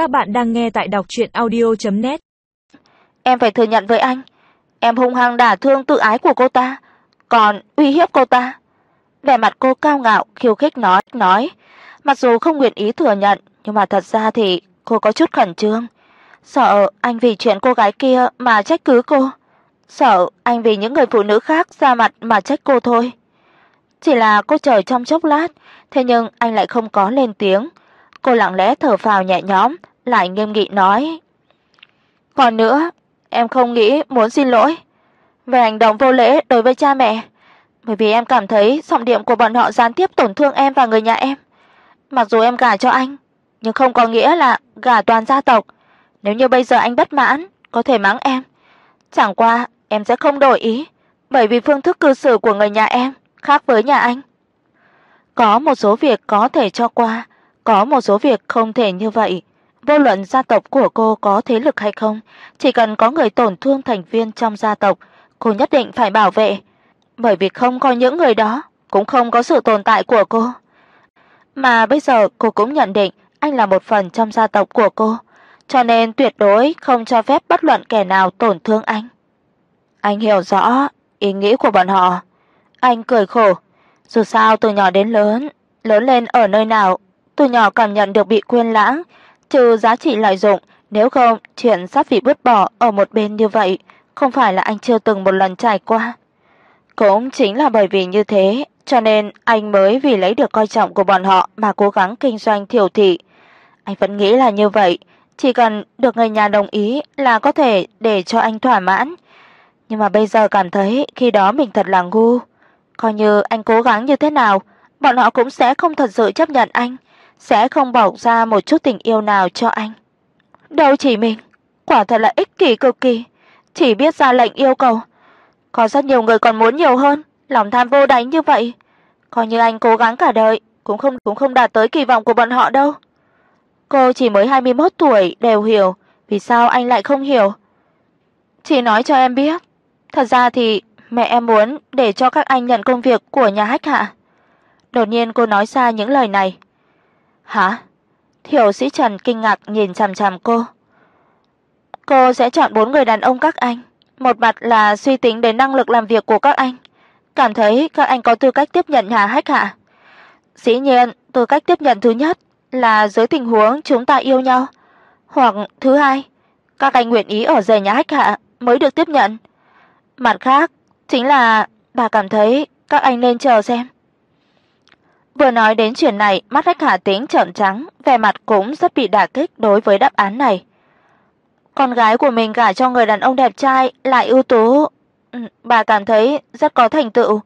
Các bạn đang nghe tại đọc audio net Em phải thừa nhận với anh, em hung hăng đả thương tự ái của cô ta, còn uy hiếp cô ta. Vẻ mặt cô cao ngạo khiêu khích nói, nói, mặc dù không nguyện ý thừa nhận, nhưng mà thật ra thì cô có chút khẩn trương, sợ anh vì chuyện cô gái kia mà trách cứ cô, sợ anh vì những người phụ nữ khác ra mặt mà trách cô thôi. Chỉ là cô chờ trong chốc lát, thế nhưng anh lại không có lên tiếng. Cô lặng lẽ thở phào nhẹ nhõm, lại nghiêm nghị nói: "Còn nữa, em không nghĩ muốn xin lỗi về hành động vô lễ đối với cha mẹ, bởi vì em cảm thấy giọng điệu của bọn họ gián tiếp tổn thương em và người nhà em. Mặc dù em gả cho anh, nhưng không có nghĩa là gả toàn gia tộc. Nếu như bây giờ anh bất mãn, có thể mắng em, chẳng qua em sẽ không đổi ý, bởi vì phương thức cư xử của người nhà em khác với nhà anh. Có một số việc có thể cho qua, có một số việc không thể như vậy. Vô luận gia tộc của cô có thế lực hay không, chỉ cần có người tổn thương thành viên trong gia tộc, cô nhất định phải bảo vệ, bởi vì không có những người đó, cũng không có sự tồn tại của cô. Mà bây giờ cô cũng nhận định anh là một phần trong gia tộc của cô, cho nên tuyệt đối không cho phép bất luận kẻ nào tổn thương anh. Anh hiểu rõ ý nghĩ của bọn họ. Anh cười khổ, dù sao từ nhỏ đến lớn, lớn lên ở nơi nào, từ nhỏ cảm nhận được bị quên lãng, trừ giá trị lợi dụng, nếu không chuyện sắp bị vứt bỏ ở một bên như vậy, không phải là anh chưa từng một lần trải qua. Cũng chính là bởi vì như thế, cho nên anh mới vì lấy được coi trọng của bọn họ mà cố gắng kinh doanh thiểu thị. Anh vẫn nghĩ là như vậy, chỉ cần được người nhà đồng ý là có thể để cho anh thỏa mãn. Nhưng mà bây giờ cảm thấy khi đó mình thật là ngu. Coi như anh cố gắng như thế nào, bọn họ cũng sẽ không thật sự chấp nhận anh, sẽ không bỏ ra một chút tình yêu nào cho anh. Đâu chỉ mình, quả thật là ích kỷ cực kỳ, chỉ biết ra lệnh yêu cầu. Có rất nhiều người còn muốn nhiều hơn, lòng tham vô đáy như vậy, coi như anh cố gắng cả đời cũng không cũng không đạt tới kỳ vọng của bọn họ đâu. Cô chỉ mới 21 tuổi đều hiểu, vì sao anh lại không hiểu? Chỉ nói cho em biết, thật ra thì mẹ em muốn để cho các anh nhận công việc của nhà hách hạ. Đột nhiên cô nói ra những lời này. Hả? Thiểu sĩ Trần kinh ngạc nhìn chằm chằm cô. Cô sẽ chọn bốn người đàn ông các anh, một mặt là suy tính đến năng lực làm việc của các anh, cảm thấy các anh có tư cách tiếp nhận nhà hách hạ. Dĩ nhiên, tư cách tiếp nhận thứ nhất là dưới tình huống chúng ta yêu nhau, hoặc thứ hai, các anh nguyện ý ở rể nhà hách hạ mới được tiếp nhận. Mặt khác, chính là bà cảm thấy các anh nên chờ xem. Vừa nói đến chuyện này, mắt Hách Hà Tĩnh trợn trắng, vẻ mặt cũng rất bị đả kích đối với đáp án này. Con gái của mình gả cho người đàn ông đẹp trai lại ưu tú, ừ, bà cảm thấy rất có thành tựu.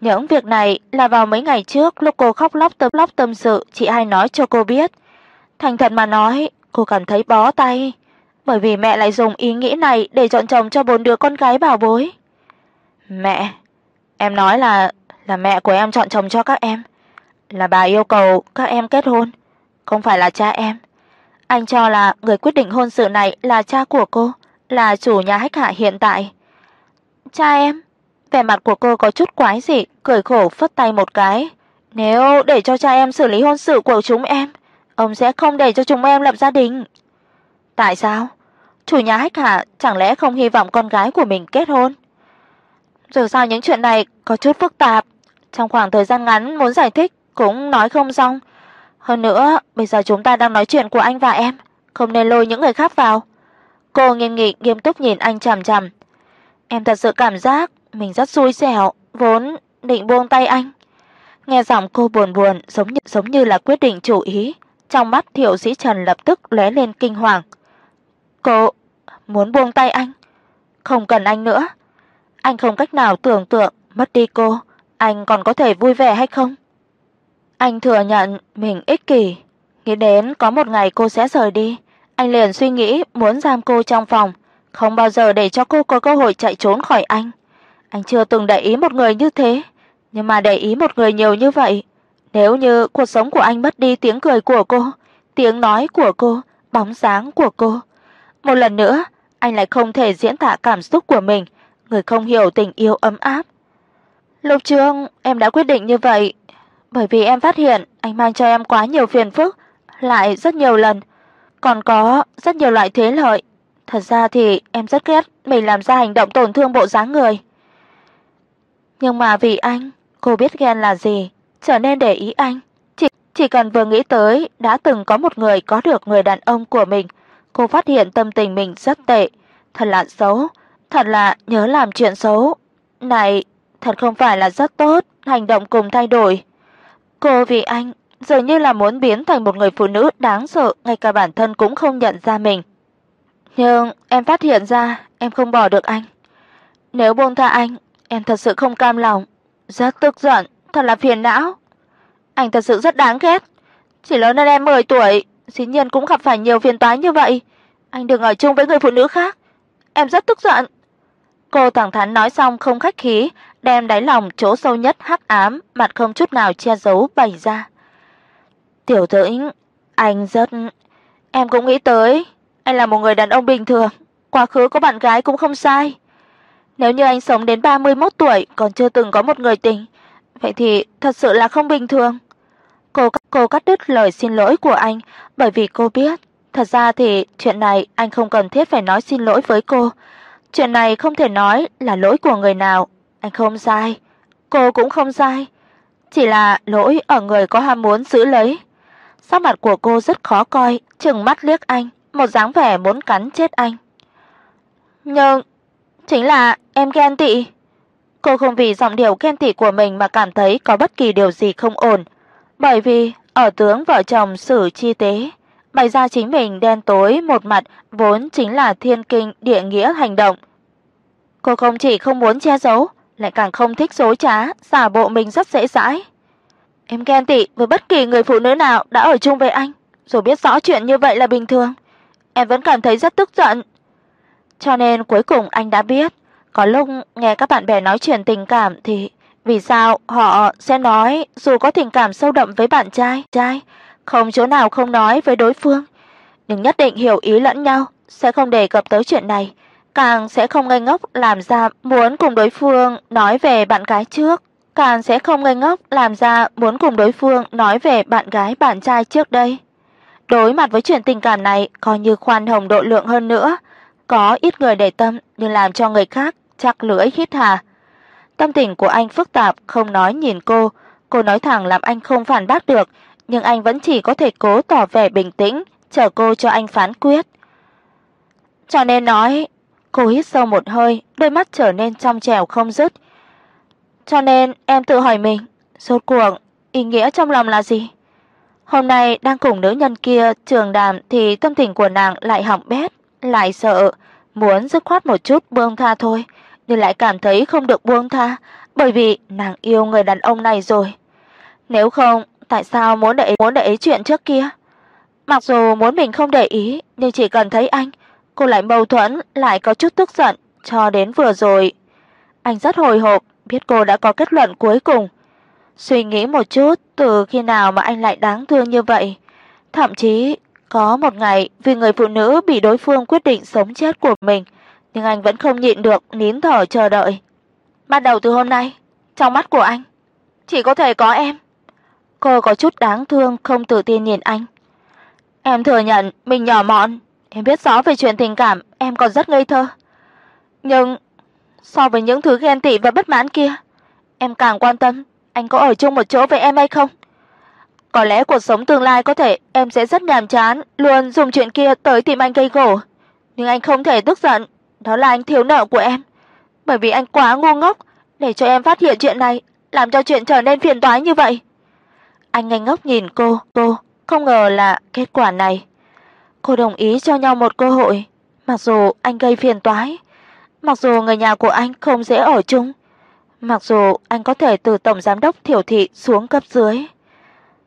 Những việc này là vào mấy ngày trước lúc cô khóc lóc tâm lóc tâm sự, chị hai nói cho cô biết. Thành thật mà nói, cô cảm thấy bó tay, bởi vì mẹ lại dùng ý nghĩ này để chọn chồng cho bốn đứa con gái bảo bối. Mẹ, em nói là là mẹ của em chọn chồng cho các em, là bà yêu cầu các em kết hôn, không phải là cha em. Anh cho là người quyết định hôn sự này là cha của cô, là chủ nhà hách hạ hiện tại. Cha em? Vẻ mặt của cô có chút quái dị, cười khổ phất tay một cái. Nếu để cho cha em xử lý hôn sự của chúng em, ông sẽ không để cho chúng em lập gia đình. Tại sao? Chủ nhà hách hạ chẳng lẽ không hy vọng con gái của mình kết hôn? Dù sao những chuyện này có chút phức tạp, trong khoảng thời gian ngắn muốn giải thích cũng nói không xong. Hơn nữa, bây giờ chúng ta đang nói chuyện của anh và em, không nên lôi những người khác vào. Cô nghiêm nghị nghiêm túc nhìn anh chằm chằm. Em thật sự cảm giác mình rất xui xẻo, vốn định buông tay anh. Nghe giọng cô buồn buồn, giống như giống như là quyết định chủ ý, trong mắt Thiệu Sĩ Trần lập tức lóe lên kinh hoàng. Cô muốn buông tay anh? Không cần anh nữa. Anh không cách nào tưởng tượng mất đi cô, anh còn có thể vui vẻ hay không? Anh thừa nhận mình ích kỷ, nghĩ đến có một ngày cô sẽ rời đi, anh liền suy nghĩ muốn giam cô trong phòng, không bao giờ để cho cô có cơ hội chạy trốn khỏi anh. Anh chưa từng để ý một người như thế, nhưng mà để ý một người nhiều như vậy, nếu như cuộc sống của anh mất đi tiếng cười của cô, tiếng nói của cô, bóng dáng của cô, một lần nữa, anh lại không thể diễn tả cảm xúc của mình, người không hiểu tình yêu ấm áp. Lục Trương, em đã quyết định như vậy, bởi vì em phát hiện anh mang cho em quá nhiều phiền phức, lại rất nhiều lần. còn có rất nhiều loại thế lợi. Thật ra thì em rất ghét mình làm ra hành động tổn thương bộ dáng người. Nhưng mà vì anh, cô biết ghen là gì, trở nên để ý anh. Chỉ chỉ cần vừa nghĩ tới đã từng có một người có được người đàn ông của mình, cô phát hiện tâm tình mình rất tệ, thật là xấu, thật là nhớ làm chuyện xấu. Này, thật không phải là rất tốt, hành động cùng thay đổi. Cô vì anh dường như là muốn biến thành một người phụ nữ đáng sợ, ngay cả bản thân cũng không nhận ra mình. Nhưng em phát hiện ra em không bỏ được anh. Nếu buông tha anh, em thật sự không cam lòng, rất tức giận, thật là phiền não. Anh thật sự rất đáng ghét. Chỉ lớn hơn em 10 tuổi, dĩ nhiên cũng gặp phải nhiều phiền toái như vậy. Anh đừng ở chung với người phụ nữ khác. Em rất tức giận. Cô thẳng thắn nói xong không khách khí, đem đáy lòng chỗ sâu nhất hắc ám, mặt không chút nào che giấu bày ra. Tiểu Tĩnh, anh rất em cũng nghĩ tới, anh là một người đàn ông bình thường, quá khứ có bạn gái cũng không sai. Nếu như anh sống đến 31 tuổi còn chưa từng có một người tình, vậy thì thật sự là không bình thường. Cô cô cắt đứt lời xin lỗi của anh, bởi vì cô biết, thật ra thì chuyện này anh không cần thiết phải nói xin lỗi với cô. Chuyện này không thể nói là lỗi của người nào, anh không sai, cô cũng không sai, chỉ là lỗi ở người có ham muốn giữ lấy. Sắc mặt của cô rất khó coi, trừng mắt liếc anh, một dáng vẻ muốn cắn chết anh. Nhưng chính là em ghen tị. Cô không vì giọng điệu ghen tị của mình mà cảm thấy có bất kỳ điều gì không ổn, bởi vì ở tướng vợ chồng xử chi tế, bày ra chính mình đen tối một mặt vốn chính là thiên kinh địa nghĩa hành động. Cô không chỉ không muốn che giấu, lại càng không thích dối trá, giả bộ mình rất dễ dãi. Em ghen tị với bất kỳ người phụ nữ nào đã ở chung với anh, rồi biết rõ chuyện như vậy là bình thường. Em vẫn cảm thấy rất tức giận. Cho nên cuối cùng anh đã biết, có lúc nghe các bạn bè nói chuyện tình cảm thì vì sao họ sẽ nói dù có tình cảm sâu đậm với bạn trai, trai không chỗ nào không nói với đối phương, nhưng nhất định hiểu ý lẫn nhau, sẽ không đề cập tới chuyện này, càng sẽ không ngây ngốc làm ra muốn cùng đối phương nói về bạn gái trước, càng sẽ không ngây ngốc làm ra muốn cùng đối phương nói về bạn gái bạn trai trước đây. Đối mặt với chuyện tình cảm này coi như khoan hồng độ lượng hơn nữa, có ít người để tâm nhưng làm cho người khác chắc lưỡi hít hà. Tâm tình của anh phức tạp, không nói nhìn cô, cô nói thẳng làm anh không phản bác được, nhưng anh vẫn chỉ có thể cố tỏ vẻ bình tĩnh, chờ cô cho anh phán quyết. Cho nên nói, cô hít sâu một hơi, đôi mắt trở nên trong trẻo không dứt. Cho nên em tự hỏi mình, rốt cuộc ý nghĩa trong lòng là gì? Hôm nay đang cùng nữ nhân kia trường đàm thì tâm tình của nàng lại hỏng bét, lại sợ, muốn dứt khoát một chút buông tha thôi, nhưng lại cảm thấy không được buông tha, bởi vì nàng yêu người đàn ông này rồi. Nếu không, tại sao muốn để muốn để ý chuyện trước kia? Mặc dù muốn mình không để ý, nhưng chỉ cần thấy anh, cô lại mâu thuẫn, lại có chút tức giận, cho đến vừa rồi. Anh rất hồi hộp, biết cô đã có kết luận cuối cùng. Suy nghĩ một chút, từ khi nào mà anh lại đáng thương như vậy? Thậm chí có một ngày vì người phụ nữ bị đối phương quyết định sống chết của mình, nhưng anh vẫn không nhịn được nín thở chờ đợi. Bắt đầu từ hôm nay, trong mắt của anh chỉ có thể có em. Cô có chút đáng thương không tự tin nhìn anh. Em thừa nhận mình nhỏ mọn, em biết rõ về chuyện tình cảm, em còn rất ngây thơ. Nhưng so với những thứ ghen tị và bất mãn kia, em càng quan tâm anh có ở chung một chỗ với em hay không. Có lẽ cuộc sống tương lai có thể em sẽ rất nhàm chán, luôn dùng chuyện kia tới tìm anh gây gổ, nhưng anh không thể tức giận, đó là anh thiếu nợ của em, bởi vì anh quá ngu ngốc để cho em phát hiện chuyện này, làm cho chuyện trở nên phiền toái như vậy. Anh ngây ngốc nhìn cô, cô không ngờ là kết quả này. Cô đồng ý cho nhau một cơ hội, mặc dù anh gây phiền toái, mặc dù người nhà của anh không dễ ở chung, mặc dù anh có thể từ tổng giám đốc Thiểu thị xuống cấp dưới,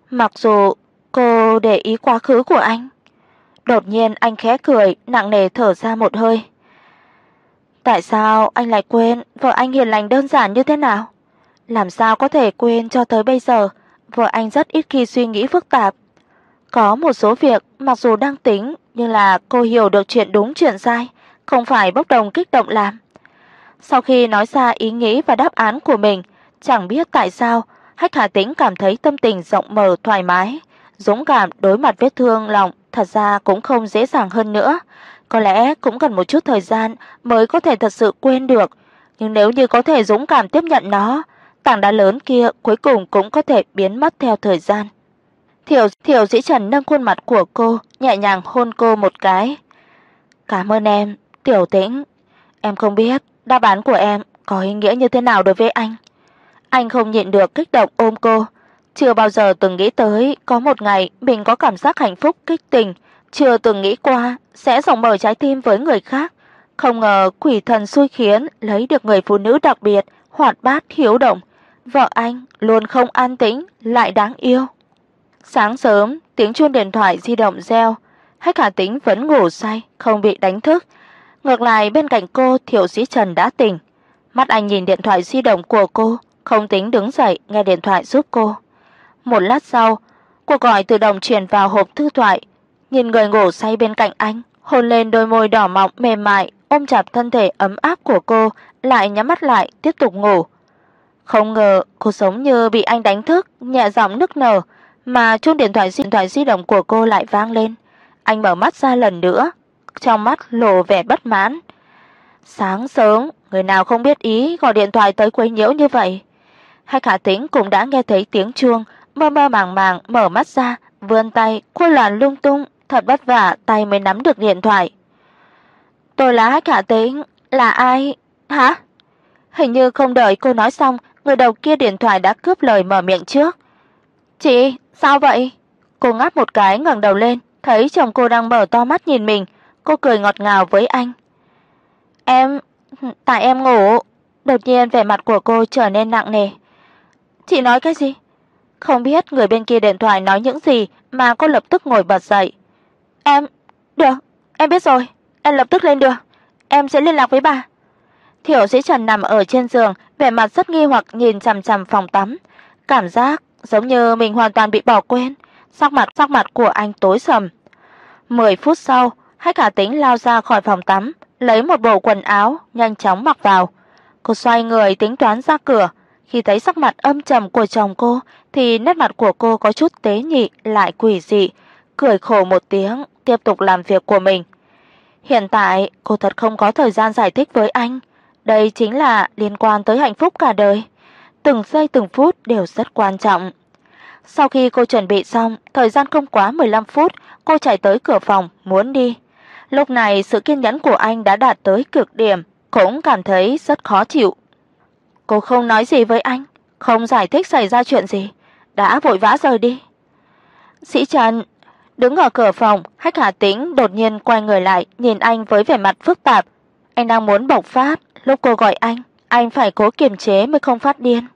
mặc dù cô để ý quá khứ của anh. Đột nhiên anh khẽ cười, nặng nề thở ra một hơi. Tại sao anh lại quên vợ anh hiền lành đơn giản như thế nào? Làm sao có thể quên cho tới bây giờ, vợ anh rất ít khi suy nghĩ phức tạp. Có một số việc mặc dù đang tính, nhưng là cô hiểu được chuyện đúng chuyện sai, không phải bốc đồng kích động làm. Sau khi nói ra ý nghĩ và đáp án của mình, chẳng biết tại sao, Hách Hà Tĩnh cảm thấy tâm tình rộng mở thoải mái, dũng cảm đối mặt vết thương lòng thật ra cũng không dễ dàng hơn nữa, có lẽ cũng cần một chút thời gian mới có thể thật sự quên được, nhưng nếu như có thể dũng cảm tiếp nhận nó, tảng đá lớn kia cuối cùng cũng có thể biến mất theo thời gian. Thiểu Thiểu Dĩ Trần nâng khuôn mặt của cô, nhẹ nhàng hôn cô một cái. "Cảm ơn em, Tiểu Tĩnh. Em không biết đáp án của em có ý nghĩa như thế nào đối với anh." Anh không nhịn được kích động ôm cô, chưa bao giờ từng nghĩ tới có một ngày mình có cảm giác hạnh phúc kích tình, chưa từng nghĩ qua sẽ rộng mở trái tim với người khác. Không ngờ quỷ thần xui khiến lấy được người phụ nữ đặc biệt, hoạt bát hiếu động, vợ anh luôn không an tĩnh lại đáng yêu. Sáng sớm, tiếng chuông điện thoại di động reo, Hách Hà Tĩnh vẫn ngủ say, không bị đánh thức. Ngược lại bên cạnh cô, Thiệu Sĩ Trần đã tỉnh. Mắt anh nhìn điện thoại di động của cô, không tính đứng dậy nghe điện thoại giúp cô. Một lát sau, cuộc gọi tự động truyền vào hộp thư thoại, nhìn người ngủ say bên cạnh anh, hôn lên đôi môi đỏ mọng mềm mại, ôm chặt thân thể ấm áp của cô, lại nhắm mắt lại tiếp tục ngủ. Không ngờ, cô giống như bị anh đánh thức, nhẹ giọng nức nở, mà chuông điện thoại điện thoại di động của cô lại vang lên. Anh mở mắt ra lần nữa, trong mắt lộ vẻ bất mãn. Sáng sớm, người nào không biết ý gọi điện thoại tới quấy nhiễu như vậy. Hai Khả Tĩnh cũng đã nghe thấy tiếng chuông, mơ mơ màng màng mở mắt ra, vươn tay, khuôn loạn lung tung, thật vất vả tay mới nắm được điện thoại. "Tôi là Hách Khả Tĩnh, là ai? Hả?" Hình như không đợi cô nói xong, người đầu kia điện thoại đã cướp lời mở miệng trước. "Chị, sao vậy?" Cô ngáp một cái ngẩng đầu lên, thấy chồng cô đang mở to mắt nhìn mình, cô cười ngọt ngào với anh. "Em, tại em ngủ." Đột nhiên vẻ mặt của cô trở nên nặng nề. "Chị nói cái gì?" Không biết người bên kia điện thoại nói những gì mà cô lập tức ngồi bật dậy. "Em, được, em biết rồi, em lập tức lên được em sẽ liên lạc với bà." Thiểu Sĩ Trần nằm ở trên giường, vẻ mặt rất nghi hoặc nhìn chằm chằm phòng tắm, cảm giác giống như mình hoàn toàn bị bỏ quên, sắc mặt sắc mặt của anh tối sầm. 10 phút sau, Hách Cả Tĩnh lao ra khỏi phòng tắm, lấy một bộ quần áo, nhanh chóng mặc vào. Cô xoay người tính toán ra cửa, khi thấy sắc mặt âm trầm của chồng cô thì nét mặt của cô có chút tế nhị lại quỷ dị, cười khổ một tiếng, tiếp tục làm việc của mình. Hiện tại cô thật không có thời gian giải thích với anh, đây chính là liên quan tới hạnh phúc cả đời. Từng giây từng phút đều rất quan trọng. Sau khi cô chuẩn bị xong, thời gian không quá 15 phút, cô chạy tới cửa phòng muốn đi. Lúc này sự kiên nhẫn của anh đã đạt tới cực điểm, cũng cảm thấy rất khó chịu. Cô không nói gì với anh, không giải thích xảy ra chuyện gì, đã vội vã rời đi. Sĩ Trần đứng ở cửa phòng, Hách Hà Tĩnh đột nhiên quay người lại, nhìn anh với vẻ mặt phức tạp. Anh đang muốn bộc phát, lúc cô gọi anh, anh phải cố kiềm chế mới không phát điên.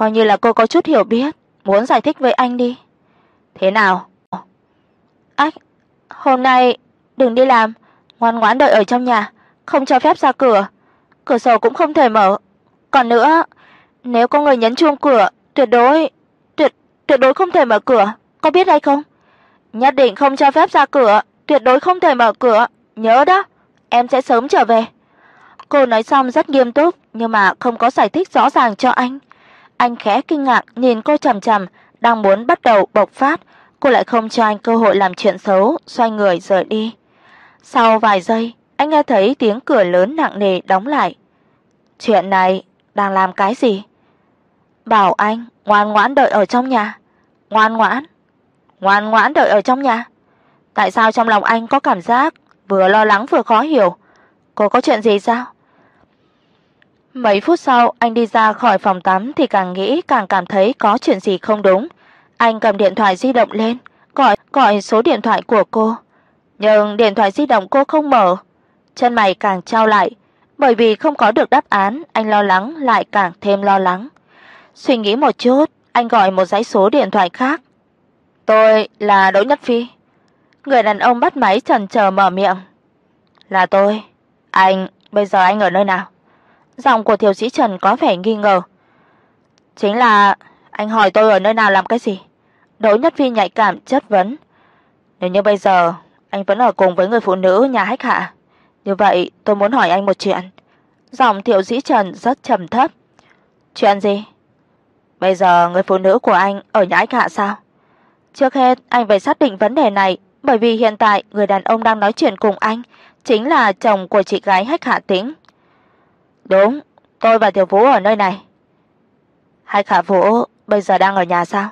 Coi như là cô có chút hiểu biết, muốn giải thích với anh đi. Thế nào? Ách, hôm nay đừng đi làm, ngoan ngoãn đợi ở trong nhà, không cho phép ra cửa. Cửa sổ cũng không thể mở. Còn nữa, nếu có người nhấn chuông cửa, tuyệt đối tuyệt tuyệt đối không thể mở cửa, có biết hay không? Nhất định không cho phép ra cửa, tuyệt đối không thể mở cửa, nhớ đó, em sẽ sớm trở về. Cô nói xong rất nghiêm túc, nhưng mà không có giải thích rõ ràng cho anh. Anh khẽ kinh ngạc nhìn cô chằm chằm, đang muốn bắt đầu bộc phát, cô lại không cho anh cơ hội làm chuyện xấu, xoay người rời đi. Sau vài giây, anh nghe thấy tiếng cửa lớn nặng nề đóng lại. Chuyện này đang làm cái gì? Bảo anh ngoan ngoãn đợi ở trong nhà. Ngoan ngoãn? Ngoan ngoãn đợi ở trong nhà? Tại sao trong lòng anh có cảm giác vừa lo lắng vừa khó hiểu? Cô có chuyện gì sao? Mấy phút sau, anh đi ra khỏi phòng tắm thì càng nghĩ càng cảm thấy có chuyện gì không đúng. Anh cầm điện thoại di động lên, gọi gọi số điện thoại của cô. Nhưng điện thoại di động cô không mở. Chân mày càng chau lại, bởi vì không có được đáp án, anh lo lắng lại càng thêm lo lắng. Suy nghĩ một chút, anh gọi một dãy số điện thoại khác. "Tôi là Đỗ Nhất Phi." Người đàn ông bắt máy chần chờ mở miệng. "Là tôi. Anh, bây giờ anh ở nơi nào?" Giọng của thiếu Sĩ Trần có vẻ nghi ngờ. "Chính là anh hỏi tôi ở nơi nào làm cái gì?" Đỗ Nhất Phi nhạy cảm chất vấn. "Nếu như bây giờ anh vẫn ở cùng với người phụ nữ nhà Hách Hạ, như vậy tôi muốn hỏi anh một chuyện." Giọng thiếu sĩ Trần rất trầm thấp. "Chuyện gì?" "Bây giờ người phụ nữ của anh ở nhà Hách Hạ sao?" Trước hết anh phải xác định vấn đề này, bởi vì hiện tại người đàn ông đang nói chuyện cùng anh chính là chồng của chị gái Hách Hạ Tĩnh. "Đúng, tôi và Tiểu Vũ ở nơi này." hai khả Vũ bây giờ đang ở nhà sao?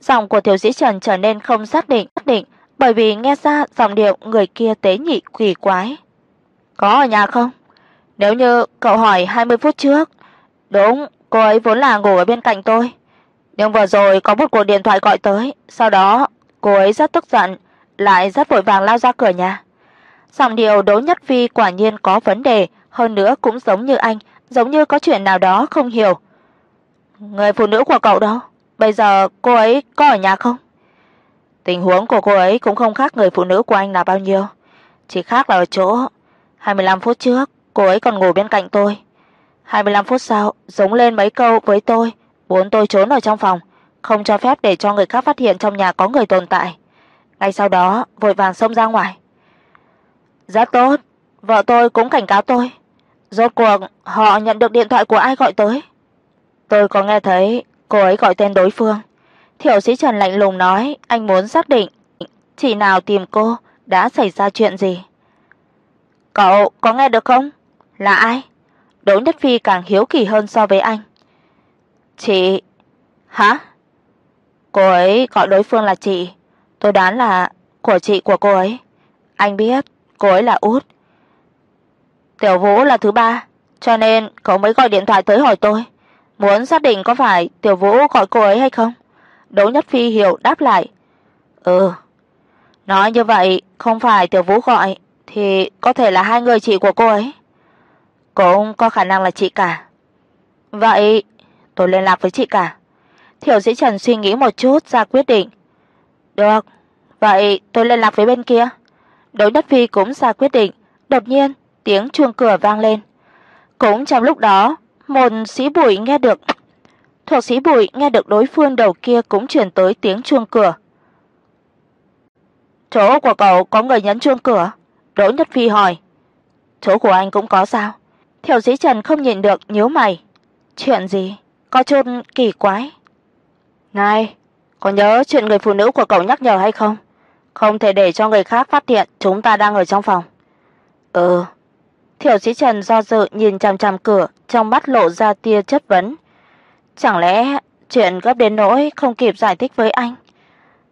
Giọng của Tiểu Sĩ Trần trở nên không xác định, xác định bởi vì nghe ra giọng điệu người kia tế nhị quỷ quái. "Có ở nhà không?" Nếu như cậu hỏi 20 phút trước, đúng, cô ấy vốn là ngủ ở bên cạnh tôi. Nhưng vừa rồi có một cuộc điện thoại gọi tới, sau đó cô ấy rất tức giận, lại rất vội vàng lao ra cửa nhà. Giọng điệu Đỗ Nhất Phi quả nhiên có vấn đề, hơn nữa cũng giống như anh, giống như có chuyện nào đó không hiểu. Người phụ nữ của cậu đó Bây giờ cô ấy có ở nhà không? Tình huống của cô ấy cũng không khác người phụ nữ của anh là bao nhiêu, chỉ khác là ở chỗ 25 phút trước cô ấy còn ngồi bên cạnh tôi. 25 phút sau, giống lên mấy câu với tôi, muốn tôi trốn ở trong phòng, không cho phép để cho người khác phát hiện trong nhà có người tồn tại. Ngay sau đó, vội vàng xông ra ngoài. Rất tốt, vợ tôi cũng cảnh cáo tôi. Rốt cuộc họ nhận được điện thoại của ai gọi tới? Tôi có nghe thấy cô ấy gọi tên đối phương. Thiểu Sĩ Trần lạnh lùng nói, anh muốn xác định chỉ nào tìm cô đã xảy ra chuyện gì. Cậu có nghe được không? Là ai? Đỗ Nhất Phi càng hiếu kỳ hơn so với anh. Chị Hả? Cô ấy gọi đối phương là chị, tôi đoán là của chị của cô ấy. Anh biết cô ấy là út. Tiểu Vũ là thứ ba, cho nên cậu mới gọi điện thoại tới hỏi tôi, muốn xác định có phải Tiểu Vũ gọi cô ấy hay không. Đỗ Nhất Phi hiểu đáp lại. Ừ. Nói như vậy, không phải Tiểu Vũ gọi thì có thể là hai người chị của cô ấy. Cũng có khả năng là chị cả. Vậy tôi liên lạc với chị cả. Thiểu Dĩ Trần suy nghĩ một chút ra quyết định. Được, vậy tôi liên lạc với bên kia. Đỗ Nhất Phi cũng ra quyết định, đột nhiên tiếng chuông cửa vang lên. Cũng trong lúc đó, một sĩ Bùi nghe được Thuộc sĩ Bùi nghe được đối phương đầu kia cũng truyền tới tiếng chuông cửa. Chỗ của cậu có người nhấn chuông cửa? Đỗ Nhất Phi hỏi. Chỗ của anh cũng có sao? Thiểu Dĩ Trần không nhìn được nhíu mày. Chuyện gì? Có chút kỳ quái. Này, có nhớ chuyện người phụ nữ của cậu nhắc nhở hay không? Không thể để cho người khác phát hiện chúng ta đang ở trong phòng. Ừ. Thiểu sĩ Trần do dự nhìn chằm chằm cửa, trong mắt lộ ra tia chất vấn. Chẳng lẽ chuyện gấp đến nỗi không kịp giải thích với anh?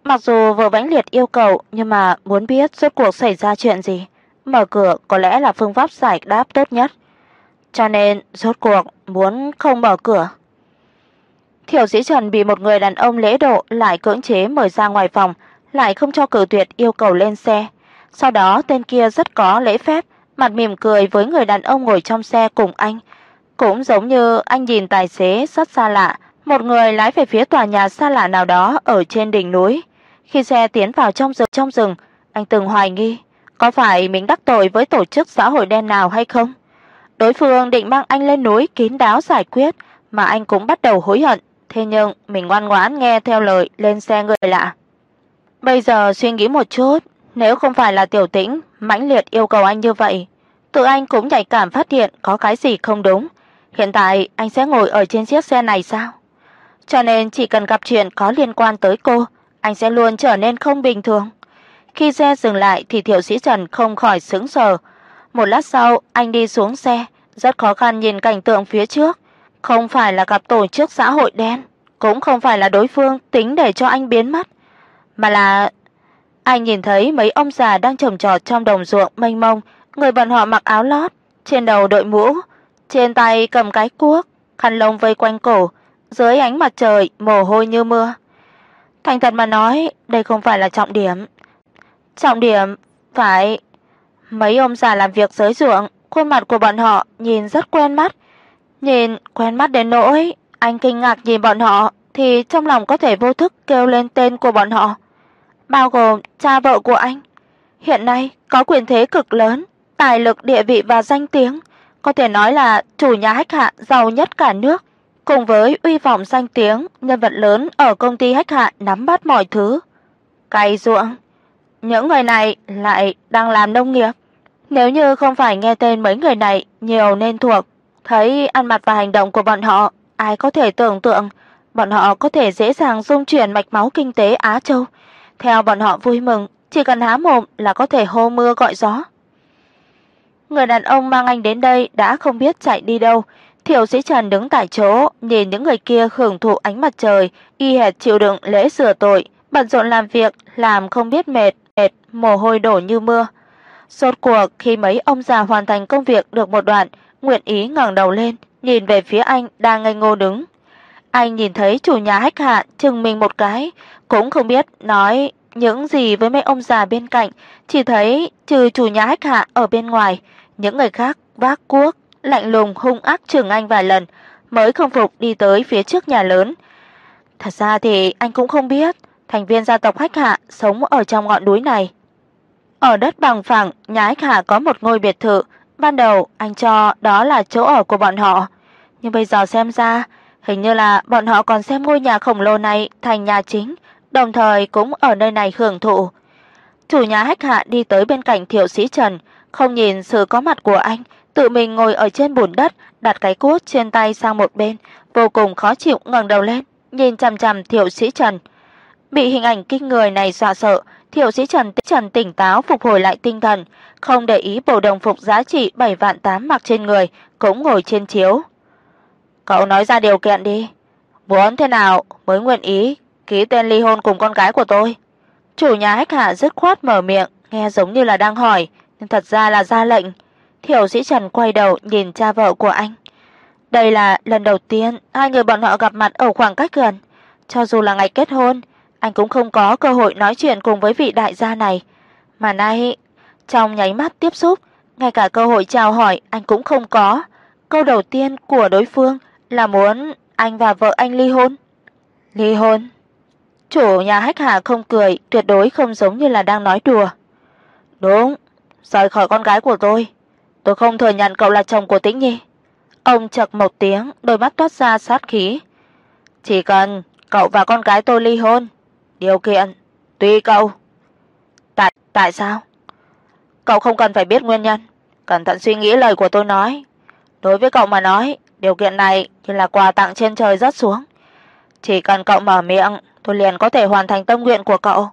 Mặc dù vừa Vãnh Liệt yêu cầu, nhưng mà muốn biết rốt cuộc xảy ra chuyện gì, mở cửa có lẽ là phương pháp giải đáp tốt nhất. Cho nên rốt cuộc muốn không mở cửa. Thiểu sĩ Trần bị một người đàn ông lễ độ lại cưỡng chế mời ra ngoài phòng, lại không cho cử tuyệt yêu cầu lên xe. Sau đó tên kia rất có lễ phép, mặt mỉm cười với người đàn ông ngồi trong xe cùng anh, cũng giống như anh nhìn tài xế rất xa lạ, một người lái về phía tòa nhà xa lạ nào đó ở trên đỉnh núi. Khi xe tiến vào trong rừng trong rừng, anh từng hoài nghi có phải mình đắc tội với tổ chức xã hội đen nào hay không? Đối phương định mang anh lên núi kín đáo giải quyết, mà anh cũng bắt đầu hối hận, thế nhưng mình ngoan ngoãn nghe theo lời lên xe người lạ. Bây giờ suy nghĩ một chút, nếu không phải là Tiểu Tĩnh mãnh liệt yêu cầu anh như vậy, tự anh cũng nhạy cảm phát hiện có cái gì không đúng. Hiện tại anh sẽ ngồi ở trên chiếc xe này sao? Cho nên chỉ cần gặp chuyện có liên quan tới cô, anh sẽ luôn trở nên không bình thường. Khi xe dừng lại thì Thiệu Sĩ Trần không khỏi sững sờ. Một lát sau, anh đi xuống xe, rất khó khăn nhìn cảnh tượng phía trước, không phải là gặp tổ chức xã hội đen, cũng không phải là đối phương tính để cho anh biến mất, mà là anh nhìn thấy mấy ông già đang trồng trọt trong đồng ruộng mênh mông, người bọn họ mặc áo lót, trên đầu đội mũ, trên tay cầm cái cuốc, khăn lông vây quanh cổ, dưới ánh mặt trời mồ hôi như mưa. Thành thật mà nói, đây không phải là trọng điểm. Trọng điểm phải mấy ông già làm việc dưới ruộng, khuôn mặt của bọn họ nhìn rất quen mắt. Nhìn quen mắt đến nỗi anh kinh ngạc nhìn bọn họ thì trong lòng có thể vô thức kêu lên tên của bọn họ, bao gồm cha vợ của anh. Hiện nay có quyền thế cực lớn, tài lực, địa vị và danh tiếng, có thể nói là chủ nhà Hách Hạ giàu nhất cả nước, cùng với uy vọng danh tiếng, nhân vật lớn ở công ty Hách Hạ nắm bắt mọi thứ. Cày ruộng, những người này lại đang làm nông nghiệp. Nếu như không phải nghe tên mấy người này nhiều nên thuộc, thấy ăn mặc và hành động của bọn họ, ai có thể tưởng tượng bọn họ có thể dễ dàng dung chuyển mạch máu kinh tế Á Châu. Theo bọn họ vui mừng, chỉ cần há mồm là có thể hô mưa gọi gió. Người đàn ông mang anh đến đây đã không biết chạy đi đâu, thiểu Sĩ Trần đứng tại chỗ, nhìn những người kia hưởng thụ ánh mặt trời, y hệt chịu đựng lễ sửa tội, bận rộn làm việc, làm không biết mệt, mệt, mồ hôi đổ như mưa. Rốt cuộc khi mấy ông già hoàn thành công việc được một đoạn, nguyện ý ngẩng đầu lên, nhìn về phía anh đang ngây ngô đứng. Anh nhìn thấy chủ nhà hách hạ chừng mình một cái, cũng không biết nói những gì với mấy ông già bên cạnh, chỉ thấy trừ chủ nhà hách hạ ở bên ngoài, những người khác vác cuốc, lạnh lùng hung ác chừng anh vài lần, mới không phục đi tới phía trước nhà lớn. Thật ra thì anh cũng không biết, thành viên gia tộc Hách Hạ sống ở trong ngọn núi này. Ở đất bằng phẳng, nhà Hách Hạ có một ngôi biệt thự, ban đầu anh cho đó là chỗ ở của bọn họ, nhưng bây giờ xem ra, hình như là bọn họ còn xem ngôi nhà khổng lồ này thành nhà chính, đồng thời cũng ở nơi này hưởng thụ. Chủ nhà Hách Hạ đi tới bên cạnh Thiệu Sĩ Trần, không nhìn sự có mặt của anh, tự mình ngồi ở trên bùn đất, đặt cái cuốc trên tay sang một bên, vô cùng khó chịu ngẩng đầu lên, nhìn chằm chằm Thiệu Sĩ Trần. Bị hình ảnh kinh người này dọa sợ, Thiệu Sĩ Trần Trần tỉnh táo phục hồi lại tinh thần, không để ý bộ đồng phục giá trị 7 vạn 8 mặc trên người, cũng ngồi trên chiếu. "Cậu nói ra điều kiện đi, muốn thế nào mới nguyện ý ký tên ly hôn cùng con gái của tôi?" Chủ nhà Hách Hạ dứt khoát mở miệng, nghe giống như là đang hỏi, nhưng thật ra là ra lệnh. Thiểu Sĩ Trần quay đầu nhìn cha vợ của anh. Đây là lần đầu tiên hai người bọn họ gặp mặt ở khoảng cách gần, cho dù là ngày kết hôn, anh cũng không có cơ hội nói chuyện cùng với vị đại gia này, mà nay trong nháy mắt tiếp xúc, ngay cả cơ hội chào hỏi anh cũng không có. Câu đầu tiên của đối phương là muốn anh và vợ anh ly hôn. Ly hôn? Chủ nhà Hách Hà không cười, tuyệt đối không giống như là đang nói đùa. Đúng, rời khỏi con gái của tôi, tôi không thừa nhận cậu là chồng của Tĩnh Nhi. Ông chậc một tiếng, đôi mắt toát ra sát khí. Chỉ cần cậu và con gái tôi ly hôn, điều kiện tùy cậu. Tại tại sao? Cậu không cần phải biết nguyên nhân, cẩn thận suy nghĩ lời của tôi nói. Đối với cậu mà nói, điều kiện này như là quà tặng trên trời rớt xuống. Chỉ cần cậu mở miệng, tôi liền có thể hoàn thành tâm nguyện của cậu.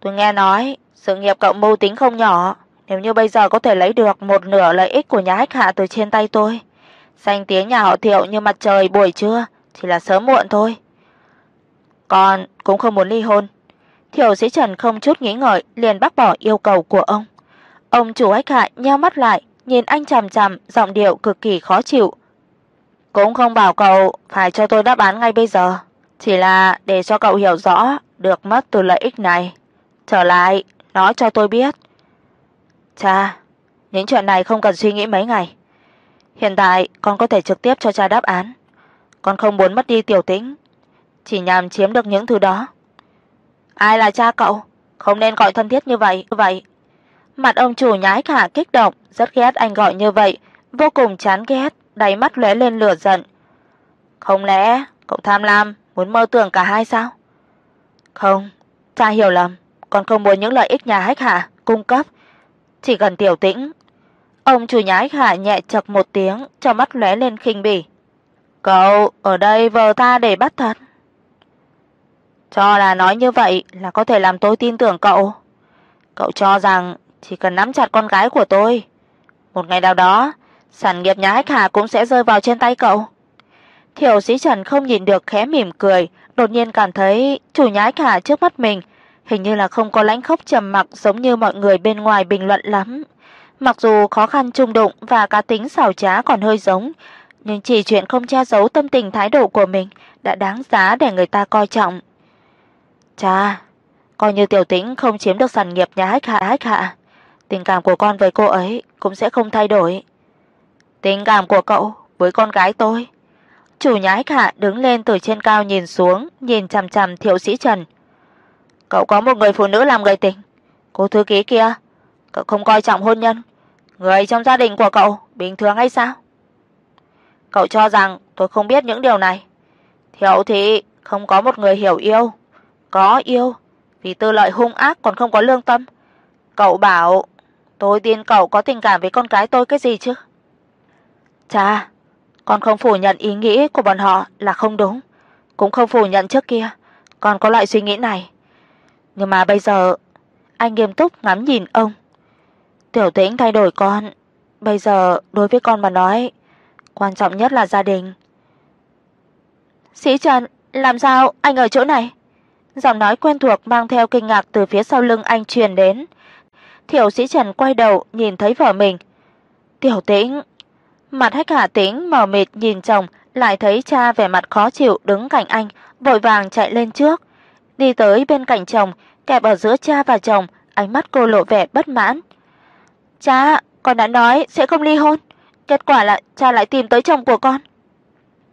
Tôi nghe nói, sự nghiệp cậu mưu tính không nhỏ, nếu như bây giờ có thể lấy được một nửa lợi ích của nhà Hách Hạ từ trên tay tôi, danh tiếng nhà họ Thiệu như mặt trời buổi trưa, chỉ là sớm muộn thôi. Còn cũng không muốn ly hôn. Thiệu Sĩ Trần không chút nghĩ ngợi liền bác bỏ yêu cầu của ông. Ông chủ Hách Hạ nheo mắt lại, nhìn anh chằm chằm, giọng điệu cực kỳ khó chịu. Cũng không bảo cậu phải cho tôi đáp án ngay bây giờ, chỉ là để cho cậu hiểu rõ được mất từ lợi ích này. Trở lại, nói cho tôi biết. Cha, những chuyện này không cần suy nghĩ mấy ngày. Hiện tại con có thể trực tiếp cho cha đáp án. Con không muốn mất đi tiểu tĩnh, chỉ nhằm chiếm được những thứ đó. Ai là cha cậu? Không nên gọi thân thiết như vậy, như vậy. Mặt ông chủ nhái cả kích động, rất ghét anh gọi như vậy, vô cùng chán ghét, đáy mắt lóe lên lửa giận. Không lẽ cậu tham lam muốn mơ tưởng cả hai sao? Không, cha hiểu lầm, con không muốn những lợi ích nhà Hách Hạ cung cấp, chỉ cần tiểu tĩnh. Ông chủ nhà hách Hạ nhẹ chậc một tiếng, cho mắt lóe lên khinh bỉ. Cậu ở đây vờ ta để bắt thật. Cho là nói như vậy là có thể làm tôi tin tưởng cậu. Cậu cho rằng chỉ cần nắm chặt con gái của tôi, một ngày nào đó, sản nghiệp nhà Hách Hà cũng sẽ rơi vào trên tay cậu. Thiểu Sĩ Trần không nhìn được khẽ mỉm cười, đột nhiên cảm thấy chủ nhái Hách trước mắt mình hình như là không có lãnh khốc trầm mặc giống như mọi người bên ngoài bình luận lắm. Mặc dù khó khăn chung đụng và cá tính xảo trá còn hơi giống, nhưng chỉ chuyện không che giấu tâm tình thái độ của mình đã đáng giá để người ta coi trọng. Cha, coi như Tiểu Tĩnh không chiếm được sản nghiệp nhà Hách Hạ Hách Hạ, tình cảm của con với cô ấy cũng sẽ không thay đổi. Tình cảm của cậu với con gái tôi. Chủ nhái khả Hạ đứng lên từ trên cao nhìn xuống, nhìn chằm chằm Thiệu Sĩ Trần. Cậu có một người phụ nữ làm người tình, cô thư ký kia, cậu không coi trọng hôn nhân, người trong gia đình của cậu bình thường hay sao? Cậu cho rằng tôi không biết những điều này. Thiệu thị không có một người hiểu yêu, có yêu vì tư lợi hung ác còn không có lương tâm. Cậu bảo tôi tin cậu có tình cảm với con cái tôi cái gì chứ? Cha, con không phủ nhận ý nghĩ của bọn họ là không đúng, cũng không phủ nhận trước kia con có loại suy nghĩ này. Nhưng mà bây giờ anh nghiêm túc ngắm nhìn ông. Tiểu Tĩnh thay đổi con, bây giờ đối với con mà nói, quan trọng nhất là gia đình. Sĩ Trần, làm sao anh ở chỗ này? Giọng nói quen thuộc mang theo kinh ngạc từ phía sau lưng anh truyền đến. Thiểu Sĩ Trần quay đầu nhìn thấy vợ mình. "Tiểu Tĩnh." Mặt Hách Hà Tĩnh mờ mịt nhìn chồng, lại thấy cha vẻ mặt khó chịu đứng cạnh anh, vội vàng chạy lên trước, đi tới bên cạnh chồng, kẹp ở giữa cha và chồng, ánh mắt cô lộ vẻ bất mãn. "Cha, con đã nói sẽ không ly hôn, kết quả là cha lại tìm tới chồng của con."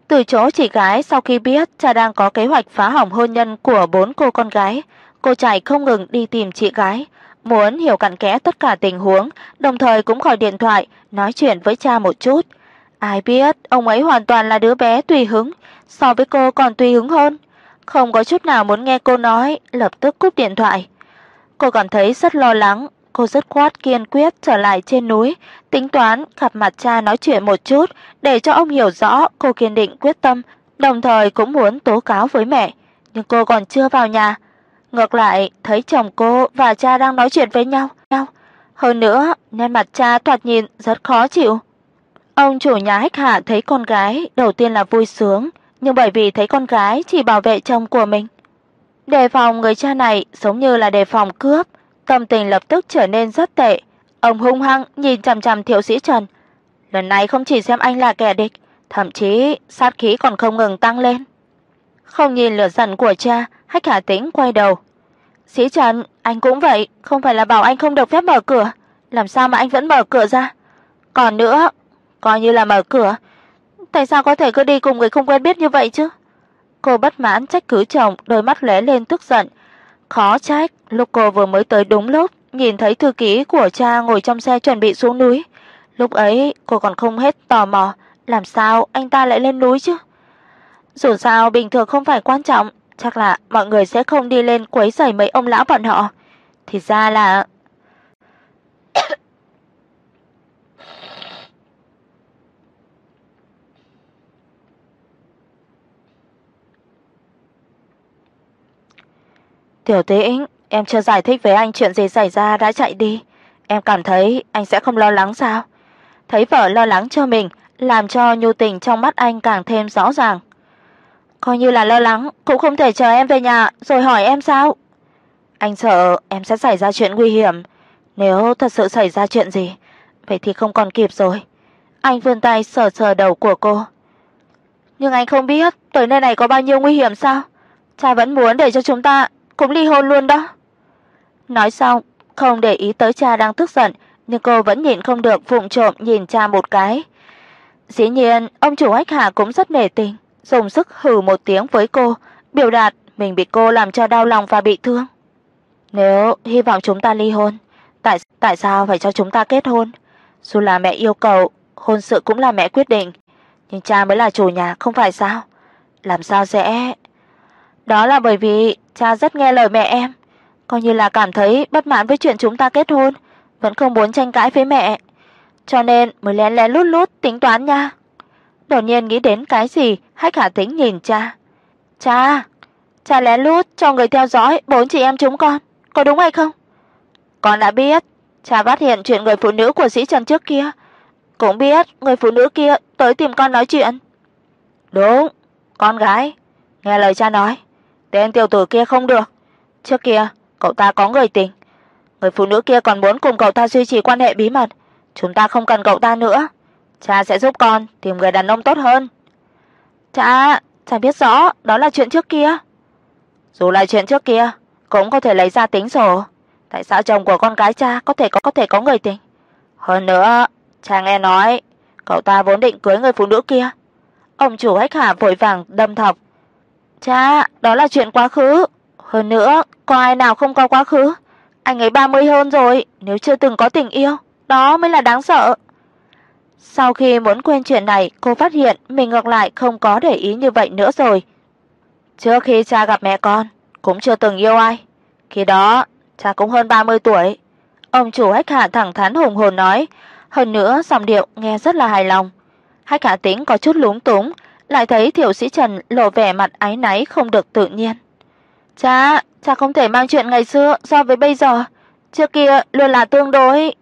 Từ chỗ chị gái sau khi biết cha đang có kế hoạch phá hỏng hôn nhân của bốn cô con gái, cô chạy không ngừng đi tìm chị gái, muốn hiểu cặn kẽ tất cả tình huống, đồng thời cũng gọi điện thoại nói chuyện với cha một chút. Ai biết, ông ấy hoàn toàn là đứa bé tùy hứng, so với cô còn tùy hứng hơn, không có chút nào muốn nghe cô nói, lập tức cúp điện thoại. Cô cảm thấy rất lo lắng, cô rất khoát kiên quyết trở lại trên núi, tính toán gặp mặt cha nói chuyện một chút để cho ông hiểu rõ cô kiên định quyết tâm, đồng thời cũng muốn tố cáo với mẹ, nhưng cô còn chưa vào nhà, ngược lại thấy chồng cô và cha đang nói chuyện với nhau, nhau. Hơn nữa, nét mặt cha thoạt nhìn rất khó chịu. Ông chủ nhà Hách Hạ thấy con gái, đầu tiên là vui sướng, nhưng bởi vì thấy con gái chỉ bảo vệ chồng của mình, đề phòng người cha này giống như là đề phòng cướp, tâm tình lập tức trở nên rất tệ. Ông hung hăng nhìn chằm chằm Thiệu Sĩ Trần. Lần này không chỉ xem anh là kẻ địch, thậm chí sát khí còn không ngừng tăng lên. Không nhìn lửa giận của cha, Hách Hà Tĩnh quay đầu. "Sĩ Trần, anh cũng vậy, không phải là bảo anh không được phép mở cửa, làm sao mà anh vẫn mở cửa ra? Còn nữa, coi như là mở cửa, tại sao có thể cứ đi cùng người không quen biết như vậy chứ?" Cô bất mãn trách cứ chồng, đôi mắt lóe lên tức giận. Khó trách, lúc cô vừa mới tới đúng lúc, nhìn thấy thư ký của cha ngồi trong xe chuẩn bị xuống núi. Lúc ấy cô còn không hết tò mò, làm sao anh ta lại lên núi chứ? Dù sao bình thường không phải quan trọng, chắc là mọi người sẽ không đi lên quấy rầy mấy ông lão bọn họ. Thì ra là Tiểu Tĩnh, em chưa giải thích với anh chuyện gì xảy ra đã chạy đi, em cảm thấy anh sẽ không lo lắng sao? Thấy vợ lo lắng cho mình, làm cho nhu tình trong mắt anh càng thêm rõ ràng. Coi như là lo lắng, cũng không thể chờ em về nhà rồi hỏi em sao? Anh sợ em sẽ xảy ra chuyện nguy hiểm, nếu thật sự xảy ra chuyện gì, vậy thì không còn kịp rồi. Anh vươn tay sờ sờ đầu của cô. Nhưng anh không biết tới nơi này có bao nhiêu nguy hiểm sao? Cha vẫn muốn để cho chúng ta cũng ly hôn luôn đó. Nói xong, không để ý tới cha đang tức giận, nhưng cô vẫn nhịn không được vụng trộm nhìn cha một cái. Dĩ nhiên, ông chủ Hách Hà cũng rất nể tình, dùng sức hừ một tiếng với cô, biểu đạt mình bị cô làm cho đau lòng và bị thương. Nếu hy vọng chúng ta ly hôn, tại tại sao phải cho chúng ta kết hôn? Dù là mẹ yêu cầu, hôn sự cũng là mẹ quyết định, nhưng cha mới là chủ nhà không phải sao? Làm sao sẽ Đó là bởi vì cha rất nghe lời mẹ em, coi như là cảm thấy bất mãn với chuyện chúng ta kết hôn, vẫn không muốn tranh cãi với mẹ, cho nên mới lén lén lút lút tính toán nha. Đột nhiên nghĩ đến cái gì, Hách Hà Tĩnh nhìn cha. "Cha, cha lén lút cho người theo dõi bốn chị em chúng con, có đúng hay không?" "Con đã biết, cha phát hiện chuyện người phụ nữ của sĩ Trần trước kia, cũng biết người phụ nữ kia tới tìm con nói chuyện." "Đúng, con gái, nghe lời cha nói, tên tiểu tử kia không được. Trước kia, cậu ta có người tình, người phụ nữ kia còn muốn cùng cậu ta duy trì quan hệ bí mật, chúng ta không cần cậu ta nữa, cha sẽ giúp con tìm người đàn ông tốt hơn." "Cha, cha biết rõ, đó là chuyện trước kia." "Dù là chuyện trước kia, cũng có thể lấy ra tính sổ, tại sao chồng của con gái cha có thể có có thể có người tình? Hơn nữa, cha nghe nói cậu ta vốn định cưới người phụ nữ kia." Ông chủ Hách Hà vội vàng đâm thọc. "Cha, đó là chuyện quá khứ, hơn nữa, có ai nào không có quá khứ? Anh ấy 30 hơn rồi, nếu chưa từng có tình yêu, đó mới là đáng sợ." Sau khi muốn quên chuyện này, cô phát hiện mình ngược lại không có để ý như vậy nữa rồi. Trước khi cha gặp mẹ con, cũng chưa từng yêu ai. Khi đó, cha cũng hơn 30 tuổi. Ông chủ Hách Hạ thẳng thắn hùng hồn nói, hơn nữa giọng điệu nghe rất là hài lòng. Hách Hạ Tĩnh có chút lúng túng, lại thấy Thiệu Sĩ Trần lộ vẻ mặt áy náy không được tự nhiên. "Cha, cha không thể mang chuyện ngày xưa so với bây giờ, trước kia luôn là tương đối.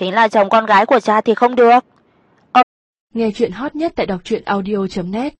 Chính là chồng con gái của cha thì không được. Nghe chuyện hot nhất tại đọc truyện audio net